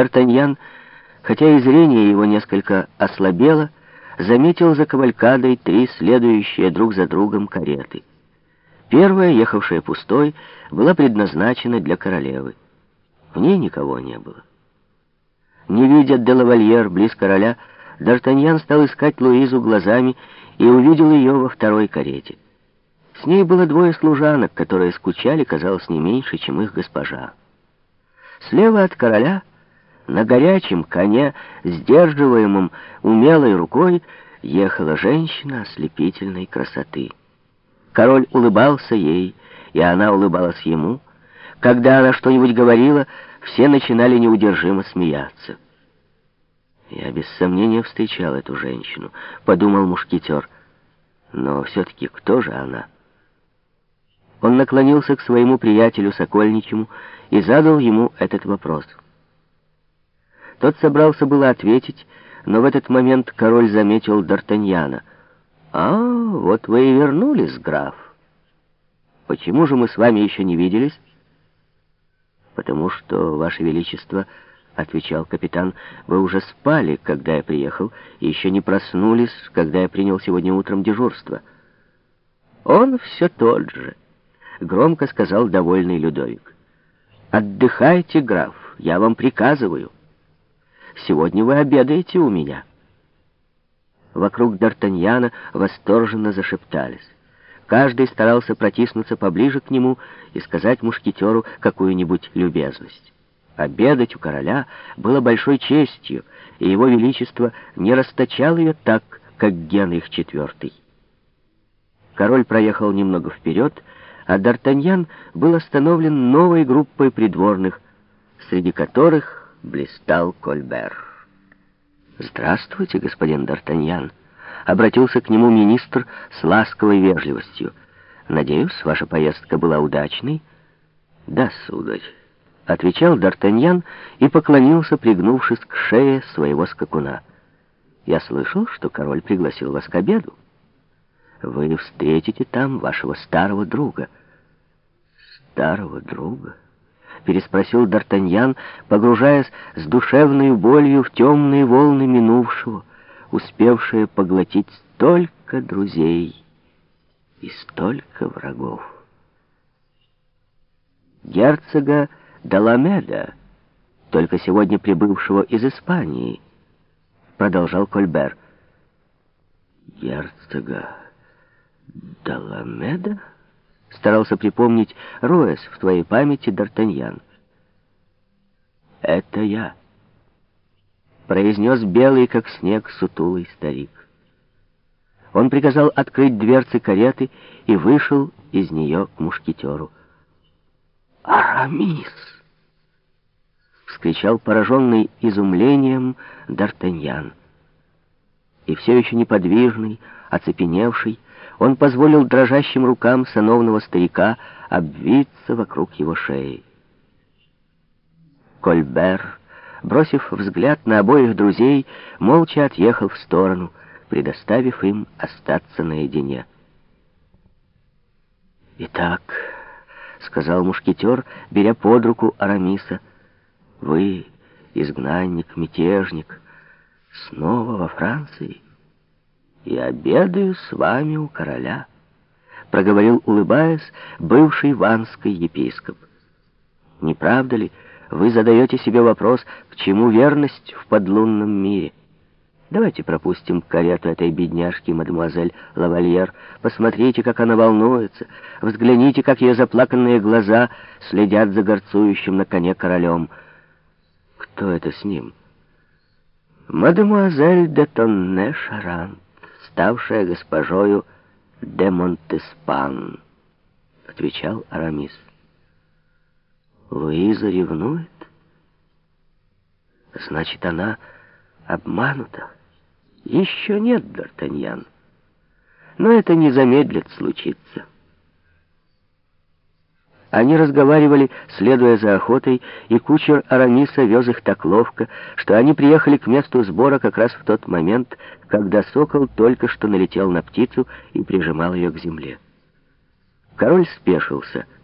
Д'Артаньян, хотя и зрение его несколько ослабело, заметил за кавалькадой три следующие друг за другом кареты. Первая, ехавшая пустой, была предназначена для королевы. В ней никого не было. Не видя Делавальер близ короля, Д'Артаньян стал искать Луизу глазами и увидел ее во второй карете. С ней было двое служанок, которые скучали, казалось, не меньше, чем их госпожа. Слева от короля, на горячем коне, сдерживаемом умелой рукой, ехала женщина ослепительной красоты. Король улыбался ей, и она улыбалась ему. Когда она что-нибудь говорила, все начинали неудержимо смеяться. «Я без сомнения встречал эту женщину», — подумал мушкетер. «Но все-таки кто же она?» Он наклонился к своему приятелю Сокольничему и задал ему этот вопрос. Тот собрался было ответить, но в этот момент король заметил Д'Артаньяна. «А, вот вы и вернулись, граф. Почему же мы с вами еще не виделись?» «Потому что, Ваше Величество, — отвечал капитан, — вы уже спали, когда я приехал, и еще не проснулись, когда я принял сегодня утром дежурство». «Он все тот же», — громко сказал довольный Людовик. «Отдыхайте, граф, я вам приказываю. Сегодня вы обедаете у меня». Вокруг Д'Артаньяна восторженно зашептались. Каждый старался протиснуться поближе к нему и сказать мушкетеру какую-нибудь любезность. Обедать у короля было большой честью, и его величество не расточал ее так, как Генрих IV. Король проехал немного вперед, а Д'Артаньян был остановлен новой группой придворных, среди которых блистал Кольбер. «Здравствуйте, господин Д'Артаньян», — обратился к нему министр с ласковой вежливостью. «Надеюсь, ваша поездка была удачной?» «Да, сударь», — отвечал Д'Артаньян и поклонился, пригнувшись к шее своего скакуна. «Я слышал, что король пригласил вас к обеду. Вы встретите там вашего старого друга». «Старого друга?» Переспросил Д'Артаньян, погружаясь с душевной болью в темные волны минувшего, успевшие поглотить столько друзей и столько врагов. Герцога Даламеда, только сегодня прибывшего из Испании, продолжал Кольбер. Герцога Даламеда? Старался припомнить Роэс в твоей памяти, Д'Артаньян. «Это я», — произнес белый, как снег, сутулый старик. Он приказал открыть дверцы кареты и вышел из нее к мушкетеру. «Арамис!» — вскричал пораженный изумлением Д'Артаньян. И все еще неподвижный, оцепеневший, он позволил дрожащим рукам сановного старика обвиться вокруг его шеи. Кольбер, бросив взгляд на обоих друзей, молча отъехал в сторону, предоставив им остаться наедине. «Итак», — сказал мушкетер, беря под руку Арамиса, — «вы, изгнанник, мятежник, снова во Франции?» И обедаю с вами у короля», — проговорил, улыбаясь, бывший ванский епископ. «Не правда ли, вы задаете себе вопрос, к чему верность в подлунном мире? Давайте пропустим карету этой бедняжки, мадемуазель Лавальер. Посмотрите, как она волнуется. Взгляните, как ее заплаканные глаза следят за горцующим на коне королем. Кто это с ним?» «Мадемуазель де Тонне Шарант» ставшая госпожою де Монтеспан, отвечал Арамис. Луиза ревнует? Значит, она обманута. Еще нет, Д'Артаньян. Но это не замедлит случиться. Они разговаривали, следуя за охотой, и кучер Арамиса вез их так ловко, что они приехали к месту сбора как раз в тот момент, когда сокол только что налетел на птицу и прижимал ее к земле. Король спешился —